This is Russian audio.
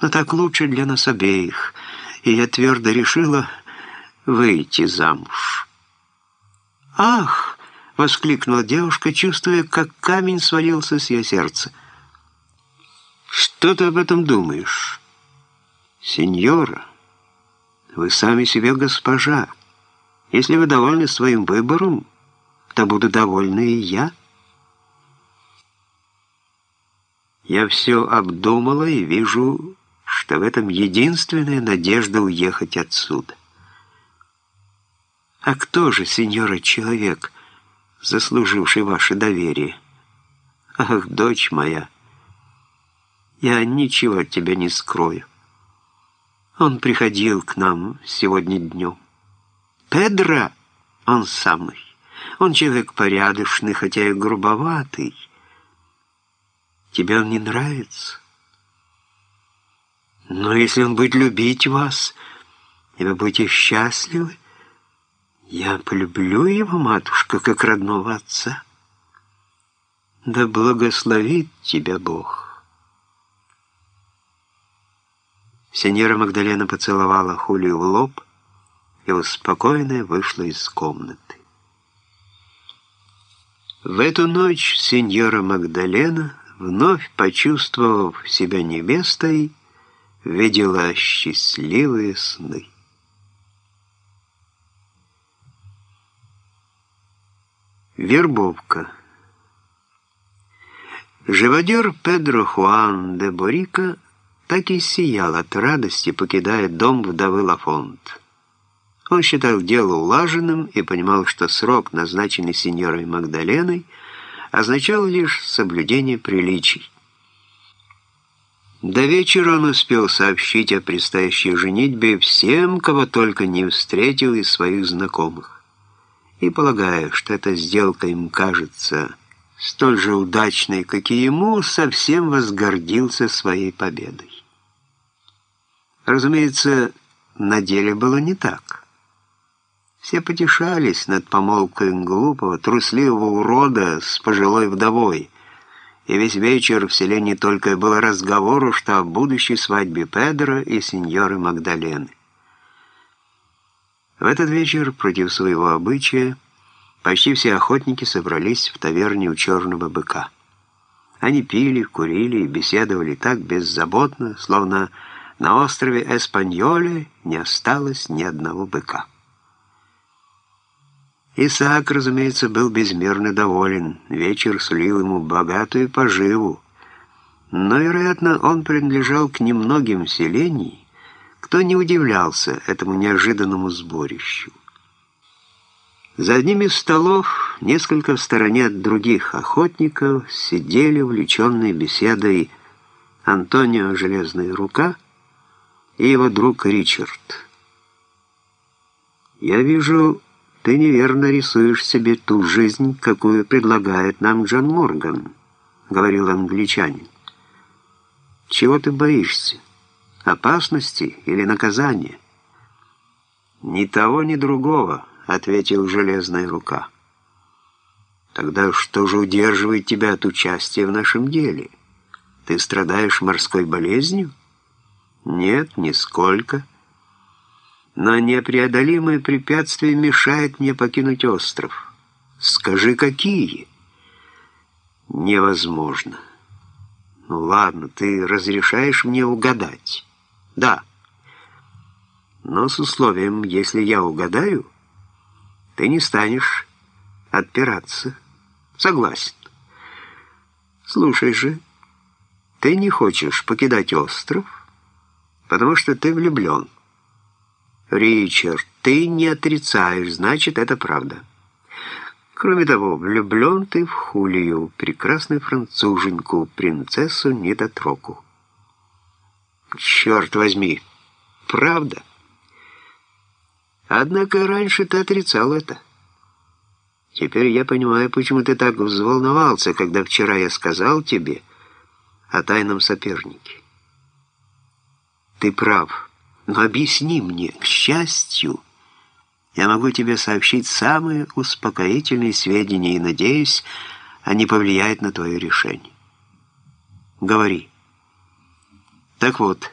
Но так лучше для нас обеих, и я твердо решила выйти замуж. «Ах!» — воскликнула девушка, чувствуя, как камень свалился с ее сердца. «Что ты об этом думаешь?» «Сеньора, вы сами себе госпожа. Если вы довольны своим выбором, то буду довольна и я». Я все обдумала и вижу, что в этом единственная надежда уехать отсюда. А кто же, сеньора, человек, заслуживший ваше доверие? Ах, дочь моя, я ничего от тебя не скрою. Он приходил к нам сегодня днем. Педро, он самый. Он человек порядочный, хотя и грубоватый. Тебе он не нравится? Но если он будет любить вас, и вы будете счастливы, я полюблю его, матушка, как родного отца. Да благословит тебя Бог. Сеньора Магдалена поцеловала Хулию в лоб и успокоенная вышла из комнаты. В эту ночь сеньора Магдалена вновь почувствовав себя невестой, видела счастливые сны. Вербовка Живодер Педро Хуан де Борика так и сиял от радости, покидая дом вдовы Лафонт. Он считал дело улаженным и понимал, что срок, назначенный сеньорой Магдаленой, означал лишь соблюдение приличий. До вечера он успел сообщить о предстоящей женитьбе всем, кого только не встретил из своих знакомых. И, полагая, что эта сделка им кажется столь же удачной, как и ему, совсем возгордился своей победой. Разумеется, на деле было не так. Все потешались над помолвкой глупого, трусливого урода с пожилой вдовой, и весь вечер в селении только было разговору, что о будущей свадьбе Педро и сеньоры Магдалены. В этот вечер, против своего обычая, почти все охотники собрались в таверне у черного быка. Они пили, курили и беседовали так беззаботно, словно на острове Эспаньоле не осталось ни одного быка. Исаак, разумеется, был безмерно доволен. Вечер сулил ему богатую поживу. Но, вероятно, он принадлежал к немногим селений, кто не удивлялся этому неожиданному сборищу. За одним из столов, несколько в стороне от других охотников, сидели увлеченные беседой Антонио Железная Рука и его друг Ричард. «Я вижу, ты неверно рисуешь себе ту жизнь, какую предлагает нам Джон Морган», — говорил англичанин. «Чего ты боишься? Опасности или наказания?» «Ни того, ни другого», — ответил железная рука. «Тогда что же удерживает тебя от участия в нашем деле? Ты страдаешь морской болезнью?» «Нет, нисколько» но непреодолимые препятствия мешают мне покинуть остров. Скажи, какие? Невозможно. Ну ладно, ты разрешаешь мне угадать? Да. Но с условием, если я угадаю, ты не станешь отпираться. Согласен. Слушай же, ты не хочешь покидать остров, потому что ты влюблен. «Ричард, ты не отрицаешь, значит, это правда. Кроме того, влюблен ты в Хулию, прекрасную француженку, принцессу недотроку». «Черт возьми, правда?» «Однако раньше ты отрицал это». Теперь я понимаю, почему ты так взволновался, когда вчера я сказал тебе о тайном сопернике. Ты прав». Но объясни мне, к счастью, я могу тебе сообщить самые успокоительные сведения и, надеюсь, они повлияют на твое решение. Говори. Так вот,